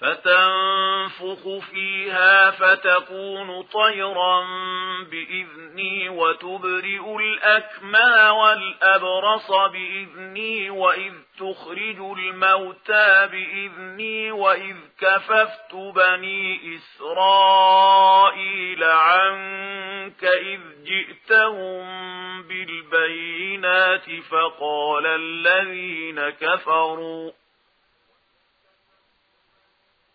فتنفخ فيها فتكون طيرا بإذني وتبرئ الأكمى والأبرص بإذني وإذ تخرج الموتى بإذني وإذ كففت بني إسرائيل عنك إذ جئتهم بالبينات فقال الذين كفروا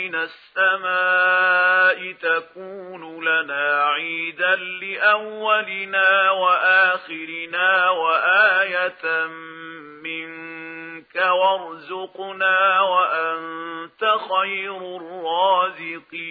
مِنَ السَّمَاءِ تَكُونُ لَنَا عِيدًا لِأَوَّلِنَا وَآخِرِنَا وَآيَةً مِنْكَ وَارْزُقْنَا وَأَنْتَ خَيْرُ الرَّازِقِينَ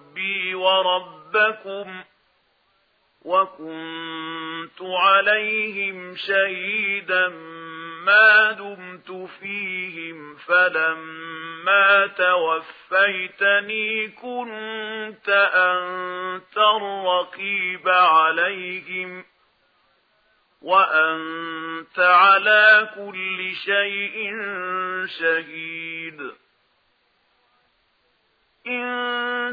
ربي وربكم وكنت عليهم شهيدا ما دمت فيهم فلما توفيتني كنت أنت الرقيب عليهم وأنت على كل شيء شهيد إن